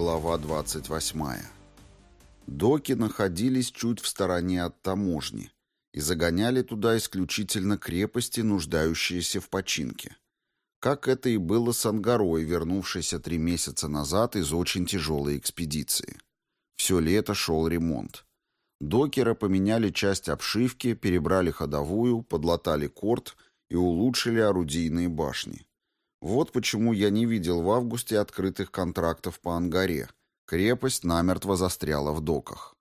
Глава 28. Доки находились чуть в стороне от таможни и загоняли туда исключительно крепости, нуждающиеся в починке. Как это и было с Ангарой, вернувшейся три месяца назад из очень тяжелой экспедиции. Все лето шел ремонт. Докеры поменяли часть обшивки, перебрали ходовую, подлатали корт и улучшили орудийные башни. Вот почему я не видел в августе открытых контрактов по Ангаре. Крепость намертво застряла в доках.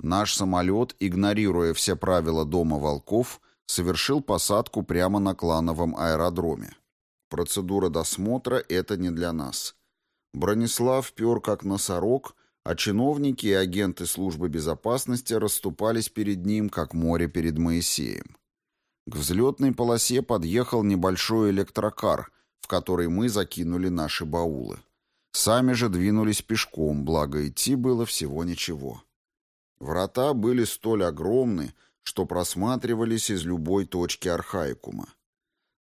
Наш самолет, игнорируя все правила Дома волков, совершил посадку прямо на клановом аэродроме. Процедура досмотра — это не для нас. Бронислав пер как носорог, а чиновники и агенты службы безопасности расступались перед ним, как море перед Моисеем. К взлетной полосе подъехал небольшой электрокар — в который мы закинули наши баулы. Сами же двинулись пешком, благо идти было всего ничего. Врата были столь огромны, что просматривались из любой точки архаикума.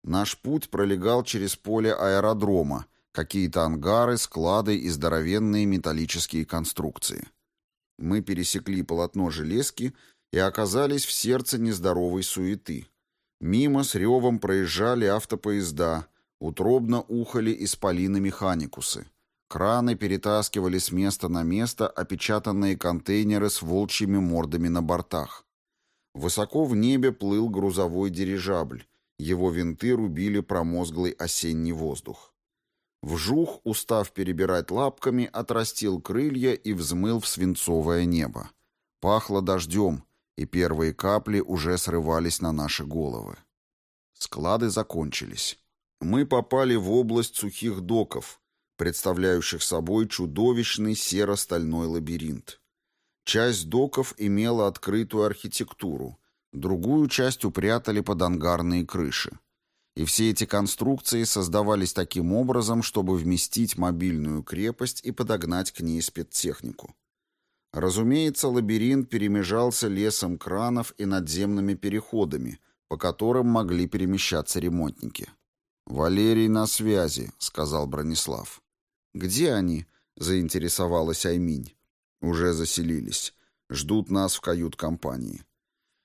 Наш путь пролегал через поле аэродрома, какие-то ангары, склады и здоровенные металлические конструкции. Мы пересекли полотно железки и оказались в сердце нездоровой суеты. Мимо с ревом проезжали автопоезда, Утробно ухали исполины механикусы. Краны перетаскивали с места на место опечатанные контейнеры с волчьими мордами на бортах. Высоко в небе плыл грузовой дирижабль. Его винты рубили промозглый осенний воздух. Вжух, устав перебирать лапками, отрастил крылья и взмыл в свинцовое небо. Пахло дождем, и первые капли уже срывались на наши головы. Склады закончились мы попали в область сухих доков, представляющих собой чудовищный серо-стальной лабиринт. Часть доков имела открытую архитектуру, другую часть упрятали под ангарные крыши. И все эти конструкции создавались таким образом, чтобы вместить мобильную крепость и подогнать к ней спецтехнику. Разумеется, лабиринт перемежался лесом кранов и надземными переходами, по которым могли перемещаться ремонтники. «Валерий на связи», — сказал Бронислав. «Где они?» — заинтересовалась Айминь. «Уже заселились. Ждут нас в кают-компании».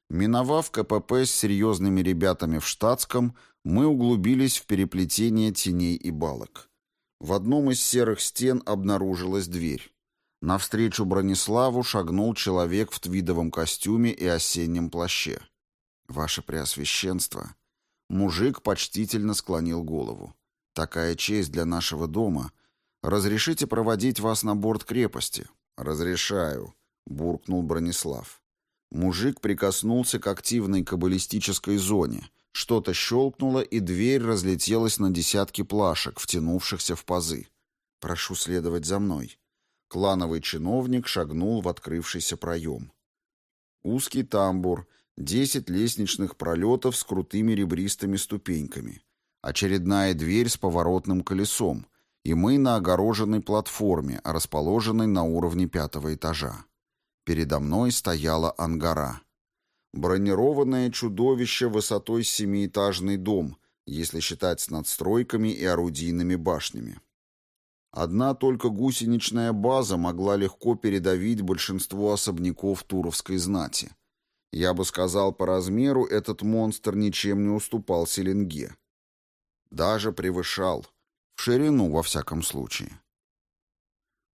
Миновав КПП с серьезными ребятами в штатском, мы углубились в переплетение теней и балок. В одном из серых стен обнаружилась дверь. Навстречу Брониславу шагнул человек в твидовом костюме и осеннем плаще. «Ваше Преосвященство», Мужик почтительно склонил голову. «Такая честь для нашего дома. Разрешите проводить вас на борт крепости?» «Разрешаю», — буркнул Бронислав. Мужик прикоснулся к активной каббалистической зоне. Что-то щелкнуло, и дверь разлетелась на десятки плашек, втянувшихся в пазы. «Прошу следовать за мной». Клановый чиновник шагнул в открывшийся проем. Узкий тамбур — Десять лестничных пролетов с крутыми ребристыми ступеньками. Очередная дверь с поворотным колесом. И мы на огороженной платформе, расположенной на уровне пятого этажа. Передо мной стояла ангара. Бронированное чудовище высотой семиэтажный дом, если считать с надстройками и орудийными башнями. Одна только гусеничная база могла легко передавить большинство особняков Туровской знати. Я бы сказал, по размеру этот монстр ничем не уступал Селенге. Даже превышал. В ширину, во всяком случае.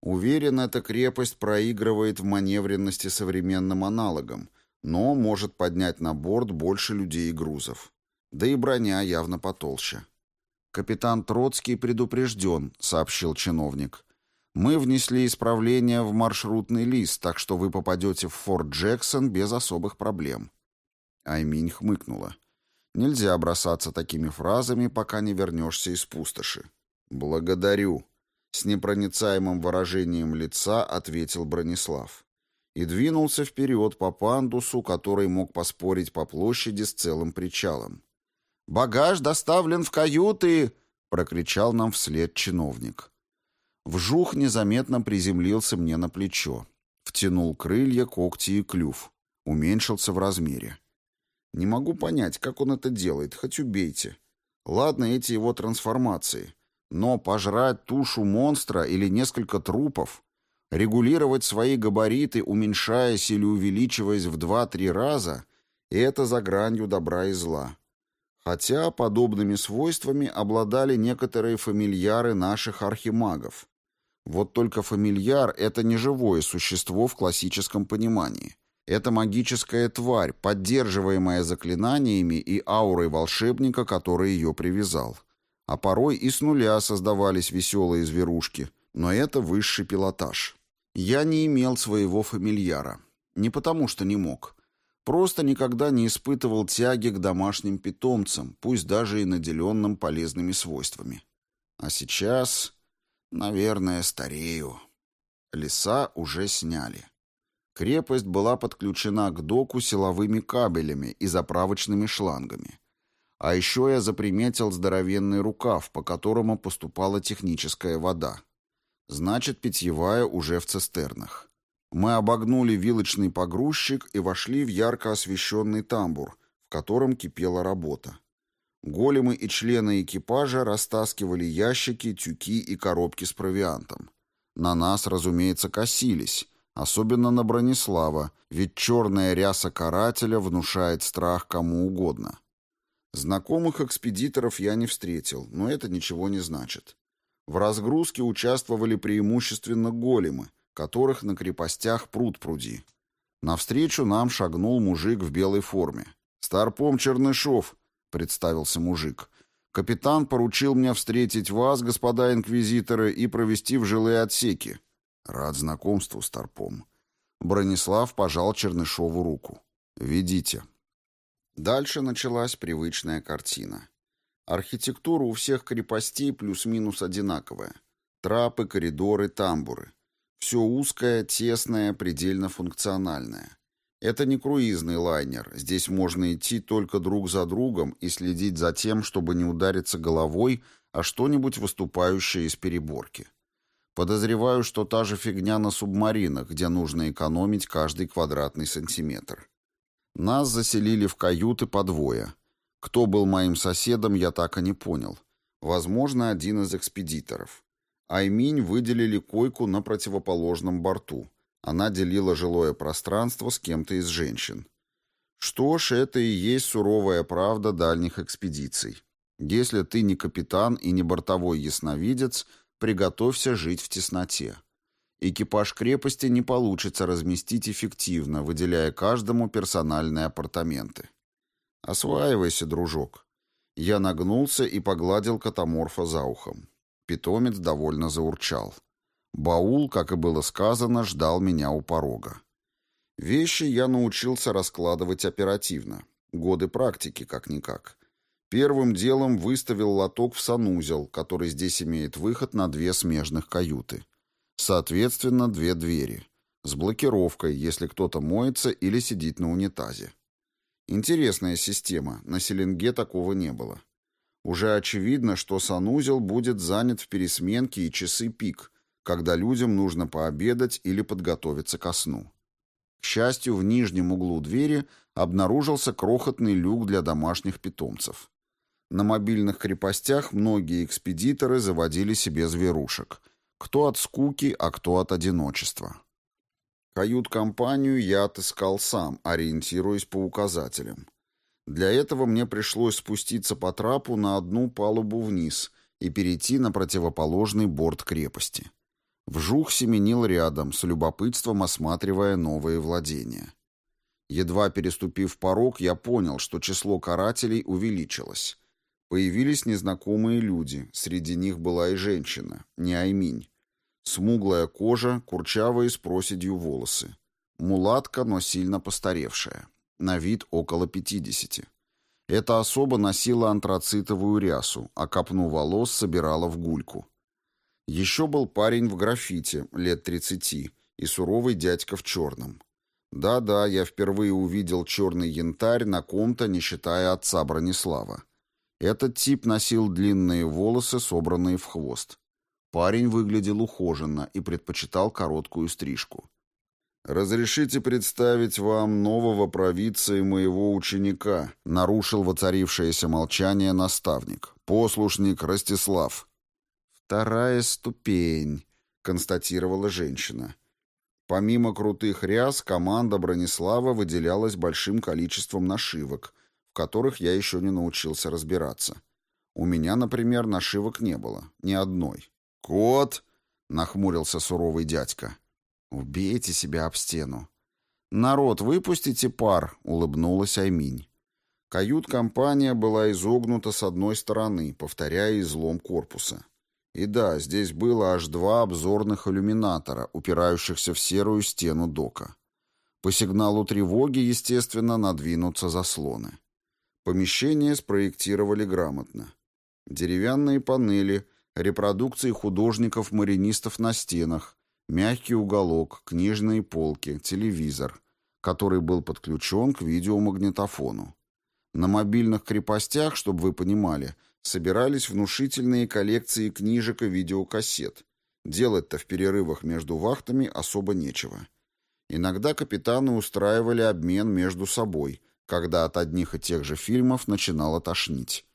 Уверен, эта крепость проигрывает в маневренности современным аналогам, но может поднять на борт больше людей и грузов. Да и броня явно потолще. «Капитан Троцкий предупрежден», — сообщил чиновник. Мы внесли исправления в маршрутный лист, так что вы попадете в Форт Джексон без особых проблем». Айминь хмыкнула. «Нельзя бросаться такими фразами, пока не вернешься из пустоши». «Благодарю», — с непроницаемым выражением лица ответил Бронислав. И двинулся вперед по пандусу, который мог поспорить по площади с целым причалом. «Багаж доставлен в каюты!» — прокричал нам вслед чиновник. Вжух незаметно приземлился мне на плечо. Втянул крылья, когти и клюв. Уменьшился в размере. Не могу понять, как он это делает, хоть убейте. Ладно, эти его трансформации. Но пожрать тушу монстра или несколько трупов, регулировать свои габариты, уменьшаясь или увеличиваясь в 2-3 раза, это за гранью добра и зла. Хотя подобными свойствами обладали некоторые фамильяры наших архимагов. Вот только фамильяр — это не живое существо в классическом понимании. Это магическая тварь, поддерживаемая заклинаниями и аурой волшебника, который ее привязал. А порой и с нуля создавались веселые зверушки, но это высший пилотаж. Я не имел своего фамильяра. Не потому, что не мог. Просто никогда не испытывал тяги к домашним питомцам, пусть даже и наделенным полезными свойствами. А сейчас, наверное, старею. Леса уже сняли. Крепость была подключена к доку силовыми кабелями и заправочными шлангами. А еще я заприметил здоровенный рукав, по которому поступала техническая вода. Значит, питьевая уже в цистернах. Мы обогнули вилочный погрузчик и вошли в ярко освещенный тамбур, в котором кипела работа. Големы и члены экипажа растаскивали ящики, тюки и коробки с провиантом. На нас, разумеется, косились, особенно на Бронислава, ведь черная ряса карателя внушает страх кому угодно. Знакомых экспедиторов я не встретил, но это ничего не значит. В разгрузке участвовали преимущественно големы, которых на крепостях пруд пруди. Навстречу нам шагнул мужик в белой форме. «Старпом Чернышов», — представился мужик. «Капитан поручил мне встретить вас, господа инквизиторы, и провести в жилые отсеки». «Рад знакомству, Старпом». Бронислав пожал Чернышову руку. «Ведите». Дальше началась привычная картина. Архитектура у всех крепостей плюс-минус одинаковая. Трапы, коридоры, тамбуры. Все узкое, тесное, предельно функциональное. Это не круизный лайнер. Здесь можно идти только друг за другом и следить за тем, чтобы не удариться головой о что-нибудь выступающее из переборки. Подозреваю, что та же фигня на субмаринах, где нужно экономить каждый квадратный сантиметр. Нас заселили в каюты по двое. Кто был моим соседом, я так и не понял. Возможно, один из экспедиторов. Айминь выделили койку на противоположном борту. Она делила жилое пространство с кем-то из женщин. Что ж, это и есть суровая правда дальних экспедиций. Если ты не капитан и не бортовой ясновидец, приготовься жить в тесноте. Экипаж крепости не получится разместить эффективно, выделяя каждому персональные апартаменты. «Осваивайся, дружок». Я нагнулся и погладил катаморфа за ухом. Питомец довольно заурчал. Баул, как и было сказано, ждал меня у порога. Вещи я научился раскладывать оперативно. Годы практики, как-никак. Первым делом выставил лоток в санузел, который здесь имеет выход на две смежных каюты. Соответственно, две двери. С блокировкой, если кто-то моется или сидит на унитазе. Интересная система, на Селенге такого не было. Уже очевидно, что санузел будет занят в пересменке и часы пик, когда людям нужно пообедать или подготовиться ко сну. К счастью, в нижнем углу двери обнаружился крохотный люк для домашних питомцев. На мобильных крепостях многие экспедиторы заводили себе зверушек. Кто от скуки, а кто от одиночества. Кают-компанию я отыскал сам, ориентируясь по указателям. Для этого мне пришлось спуститься по трапу на одну палубу вниз и перейти на противоположный борт крепости. Вжух семенил рядом, с любопытством осматривая новые владения. Едва переступив порог, я понял, что число карателей увеличилось. Появились незнакомые люди, среди них была и женщина, не Айминь. Смуглая кожа, курчавые с проседью волосы. Мулатка, но сильно постаревшая. На вид около пятидесяти. Эта особа носила антрацитовую рясу, а копну волос собирала в гульку. Еще был парень в граффите, лет тридцати, и суровый дядька в черном. Да-да, я впервые увидел черный янтарь на ком-то, не считая отца Бронислава. Этот тип носил длинные волосы, собранные в хвост. Парень выглядел ухоженно и предпочитал короткую стрижку. «Разрешите представить вам нового провидца и моего ученика», нарушил воцарившееся молчание наставник, послушник Ростислав. «Вторая ступень», — констатировала женщина. Помимо крутых ряс, команда Бронислава выделялась большим количеством нашивок, в которых я еще не научился разбираться. У меня, например, нашивок не было, ни одной. «Кот!» — нахмурился суровый дядька. «Убейте себя об стену». «Народ, выпустите пар», — улыбнулась Айминь. Кают-компания была изогнута с одной стороны, повторяя излом корпуса. И да, здесь было аж два обзорных иллюминатора, упирающихся в серую стену дока. По сигналу тревоги, естественно, надвинутся заслоны. Помещение спроектировали грамотно. Деревянные панели, репродукции художников-маринистов на стенах, мягкий уголок, книжные полки, телевизор, который был подключен к видеомагнитофону. На мобильных крепостях, чтобы вы понимали, собирались внушительные коллекции книжек и видеокассет. Делать-то в перерывах между вахтами особо нечего. Иногда капитаны устраивали обмен между собой, когда от одних и тех же фильмов начинало тошнить.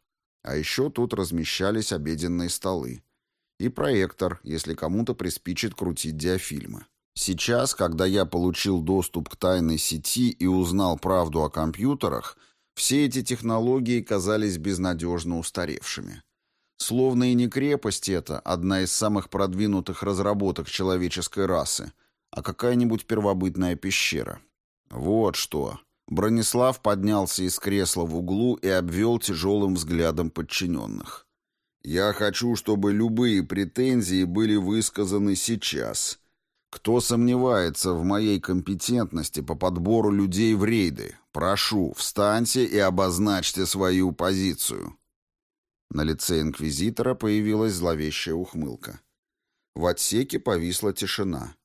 А еще тут размещались обеденные столы. И проектор, если кому-то приспичит крутить диафильмы. Сейчас, когда я получил доступ к тайной сети и узнал правду о компьютерах – все эти технологии казались безнадежно устаревшими. Словно и не крепость это, одна из самых продвинутых разработок человеческой расы, а какая-нибудь первобытная пещера. Вот что. Бронислав поднялся из кресла в углу и обвел тяжелым взглядом подчиненных. «Я хочу, чтобы любые претензии были высказаны сейчас. Кто сомневается в моей компетентности по подбору людей в рейды, прошу, встаньте и обозначьте свою позицию. На лице инквизитора появилась зловещая ухмылка. В отсеке повисла тишина.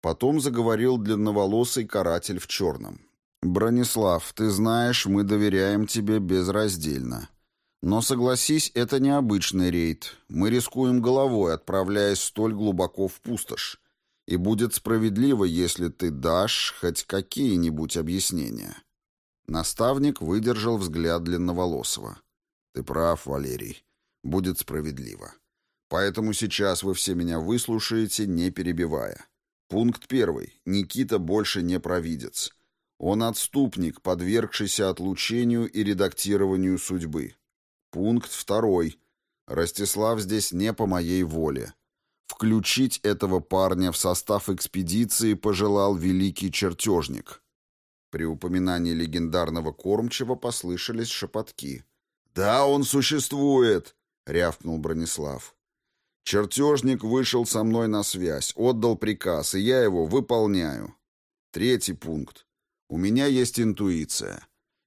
Потом заговорил длинноволосый каратель в черном. «Бронислав, ты знаешь, мы доверяем тебе безраздельно. Но согласись, это необычный рейд. Мы рискуем головой, отправляясь столь глубоко в пустошь и будет справедливо, если ты дашь хоть какие-нибудь объяснения». Наставник выдержал взгляд длинноволосого. «Ты прав, Валерий. Будет справедливо. Поэтому сейчас вы все меня выслушаете, не перебивая. Пункт первый. Никита больше не провидец. Он отступник, подвергшийся отлучению и редактированию судьбы. Пункт второй. Ростислав здесь не по моей воле. Включить этого парня в состав экспедиции пожелал великий чертежник. При упоминании легендарного кормчего послышались шепотки. «Да, он существует!» — рявкнул Бронислав. «Чертежник вышел со мной на связь, отдал приказ, и я его выполняю. Третий пункт. У меня есть интуиция.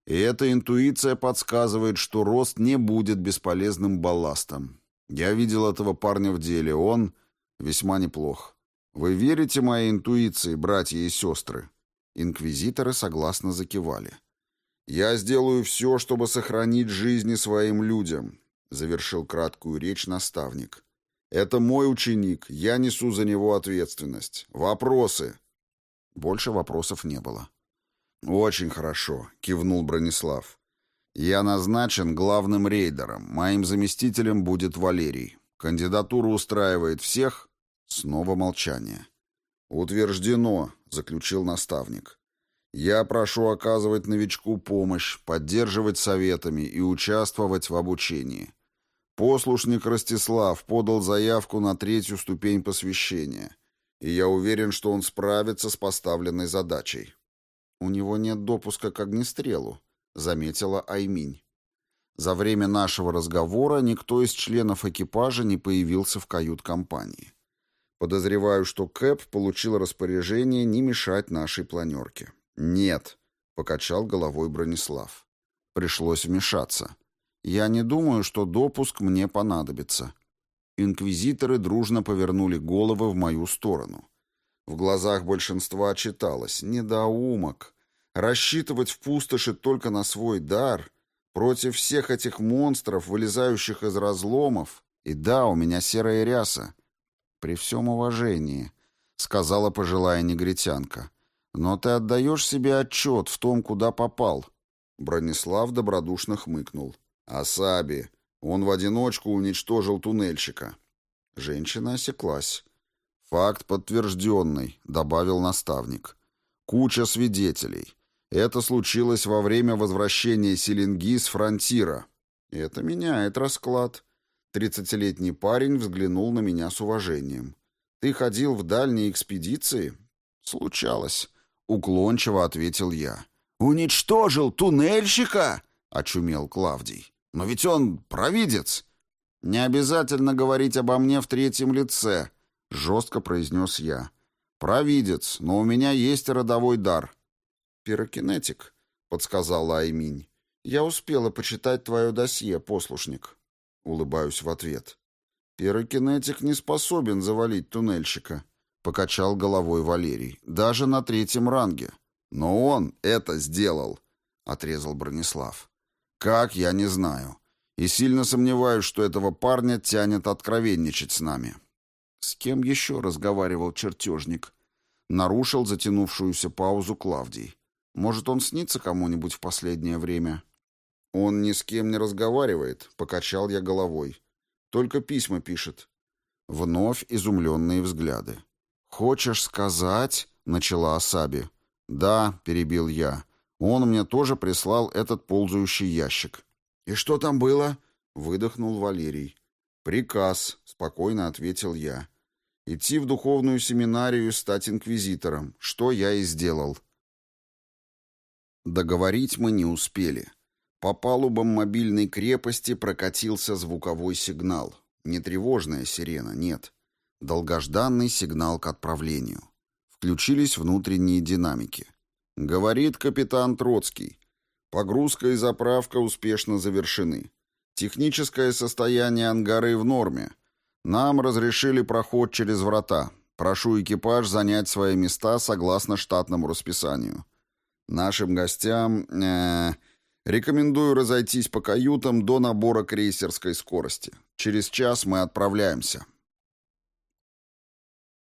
И эта интуиция подсказывает, что рост не будет бесполезным балластом. Я видел этого парня в деле. Он Весьма неплохо. Вы верите моей интуиции, братья и сестры? Инквизиторы согласно закивали. Я сделаю все, чтобы сохранить жизни своим людям, завершил краткую речь наставник. Это мой ученик, я несу за него ответственность. Вопросы? Больше вопросов не было. Очень хорошо, кивнул Бронислав. Я назначен главным рейдером. Моим заместителем будет Валерий. Кандидатура устраивает всех? Снова молчание. «Утверждено», — заключил наставник. «Я прошу оказывать новичку помощь, поддерживать советами и участвовать в обучении. Послушник Ростислав подал заявку на третью ступень посвящения, и я уверен, что он справится с поставленной задачей». «У него нет допуска к огнестрелу», — заметила Айминь. За время нашего разговора никто из членов экипажа не появился в кают-компании. Подозреваю, что Кэп получил распоряжение не мешать нашей планерке. «Нет», — покачал головой Бронислав. «Пришлось вмешаться. Я не думаю, что допуск мне понадобится». Инквизиторы дружно повернули головы в мою сторону. В глазах большинства читалось «недоумок». Рассчитывать в пустоши только на свой дар против всех этих монстров, вылезающих из разломов. И да, у меня серая ряса, «При всем уважении», — сказала пожилая негритянка. «Но ты отдаешь себе отчет в том, куда попал». Бронислав добродушно хмыкнул. «Асаби. Он в одиночку уничтожил туннельщика». Женщина осеклась. «Факт подтвержденный», — добавил наставник. «Куча свидетелей. Это случилось во время возвращения Селенги с фронтира. Это меняет расклад». Тридцатилетний парень взглянул на меня с уважением. «Ты ходил в дальние экспедиции?» «Случалось», — уклончиво ответил я. «Уничтожил туннельщика?» — очумел Клавдий. «Но ведь он провидец!» «Не обязательно говорить обо мне в третьем лице», — жестко произнес я. «Провидец, но у меня есть родовой дар». «Пирокинетик», — подсказала Айминь. «Я успела почитать твое досье, послушник». Улыбаюсь в ответ. «Пирокинетик не способен завалить туннельщика», — покачал головой Валерий. «Даже на третьем ранге». «Но он это сделал», — отрезал Бронислав. «Как, я не знаю. И сильно сомневаюсь, что этого парня тянет откровенничать с нами». С кем еще разговаривал чертежник? Нарушил затянувшуюся паузу Клавдий. Может, он снится кому-нибудь в последнее время? Он ни с кем не разговаривает, покачал я головой. Только письма пишет. Вновь изумленные взгляды. «Хочешь сказать?» — начала Асаби. «Да», — перебил я. «Он мне тоже прислал этот ползающий ящик. «И что там было?» — выдохнул Валерий. «Приказ», — спокойно ответил я. «Идти в духовную семинарию и стать инквизитором, что я и сделал». Договорить мы не успели. По палубам мобильной крепости прокатился звуковой сигнал. Не тревожная сирена, нет. Долгожданный сигнал к отправлению. Включились внутренние динамики. «Говорит капитан Троцкий. Погрузка и заправка успешно завершены. Техническое состояние ангары в норме. Нам разрешили проход через врата. Прошу экипаж занять свои места согласно штатному расписанию. Нашим гостям э, рекомендую разойтись по каютам до набора крейсерской скорости. Через час мы отправляемся.